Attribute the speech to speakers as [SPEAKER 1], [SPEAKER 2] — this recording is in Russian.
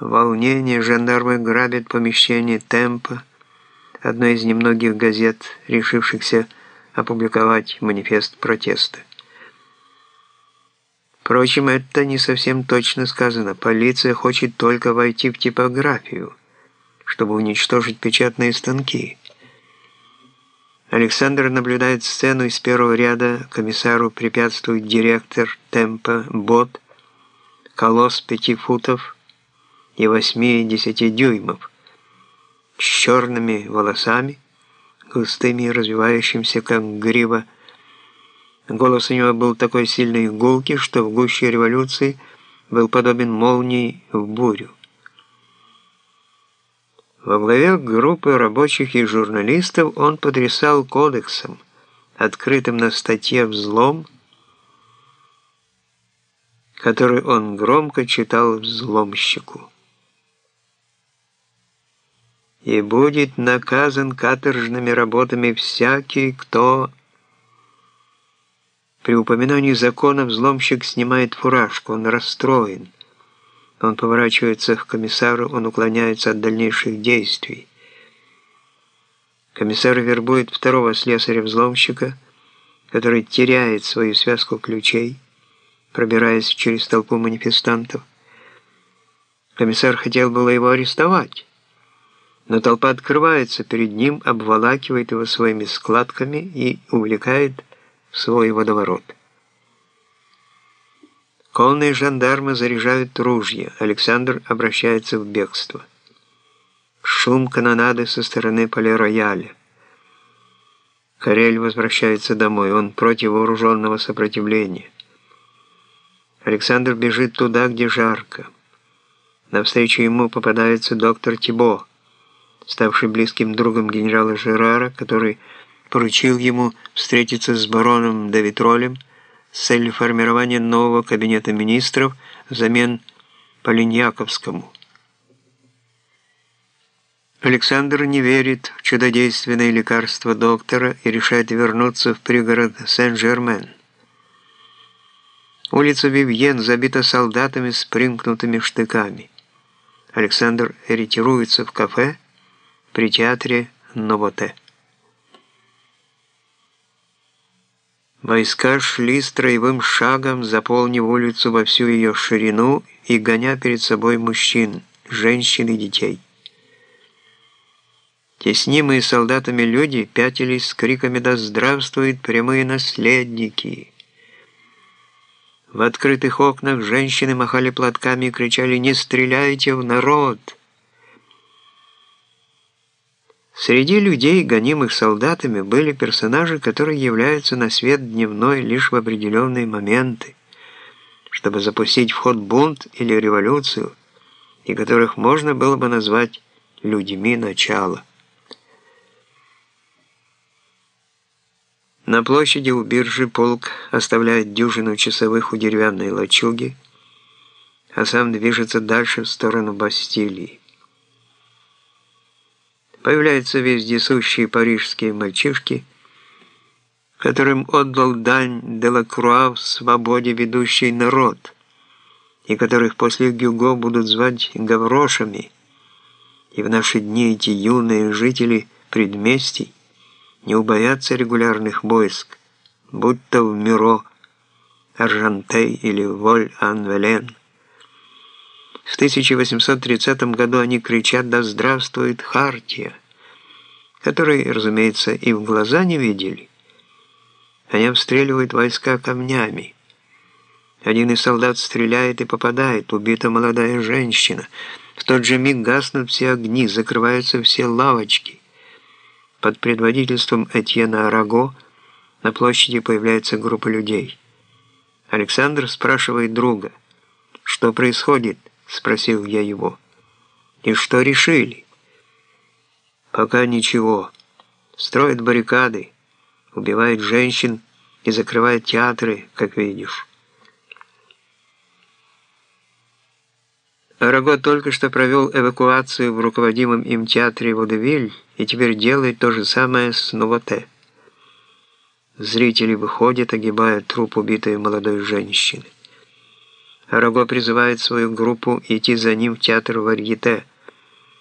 [SPEAKER 1] Волнение, жандармы грабят помещение «Темпа», одной из немногих газет, решившихся опубликовать манифест протеста. Впрочем, это не совсем точно сказано. Полиция хочет только войти в типографию, чтобы уничтожить печатные станки. Александр наблюдает сцену из первого ряда, комиссару препятствует директор темпа, бот, колосс пяти футов и восьми-десяти дюймов, с черными волосами, густыми и развивающимся, как грива. Голос у него был такой сильный и гулкий, что в гуще революции был подобен молнии в бурю. Во главе группы рабочих и журналистов он потрясал кодексом, открытым на статье «Взлом», который он громко читал взломщику. «И будет наказан каторжными работами всякий, кто...» При упоминании закона взломщик снимает фуражку, он расстроен. Он поворачивается к комиссару, он уклоняется от дальнейших действий. Комиссар вербует второго слесаря-взломщика, который теряет свою связку ключей, пробираясь через толпу манифестантов. Комиссар хотел было его арестовать, но толпа открывается перед ним, обволакивает его своими складками и увлекает в свой водоворот. Конные жандармы заряжают ружья. Александр обращается в бегство. Шум канонады со стороны полирояля. Карель возвращается домой. Он против вооруженного сопротивления. Александр бежит туда, где жарко. Навстречу ему попадается доктор Тибо, ставший близким другом генерала Жерара, который поручил ему встретиться с бароном Давитролем, с целью формирования нового кабинета министров взамен Полиньяковскому. Александр не верит в чудодейственное лекарство доктора и решает вернуться в пригород Сен-Жермен. Улица Вивьен забита солдатами с примкнутыми штыками. Александр ретируется в кафе при театре Новоте. Войска шли строевым шагом, заполнив улицу во всю ее ширину и гоня перед собой мужчин, женщин и детей. Теснимые солдатами люди пятились с криками «Да здравствуют прямые наследники!». В открытых окнах женщины махали платками и кричали «Не стреляйте в народ!». Среди людей, гонимых солдатами, были персонажи, которые являются на свет дневной лишь в определенные моменты, чтобы запустить в ход бунт или революцию, и которых можно было бы назвать людьми начала. На площади у биржи полк оставляет дюжину часовых у деревянной лачуги, а сам движется дальше в сторону Бастилии. Появляются вездесущие парижские мальчишки, которым отдал дань Делакруа в свободе ведущий народ, и которых после Гюго будут звать гаврошами. И в наши дни эти юные жители предместий не убоятся регулярных войск, будь то в Мюро, Аржантей или Воль-Ан-Велен. В 1830 году они кричат «Да здравствует Хартия!», которой, разумеется, и в глаза не видели. Они обстреливают войска камнями. Один из солдат стреляет и попадает, убита молодая женщина. В тот же миг гаснут все огни, закрываются все лавочки. Под предводительством Этьена Араго на площади появляется группа людей. Александр спрашивает друга, что происходит, — спросил я его. «И что решили?» «Пока ничего. Строят баррикады, убивают женщин и закрывают театры, как видишь». Араго только что провел эвакуацию в руководимом им театре Водевиль и теперь делает то же самое с Новоте. Зрители выходят, огибая труп убитой молодой женщины. Раго призывает свою группу идти за ним в театр Варьете –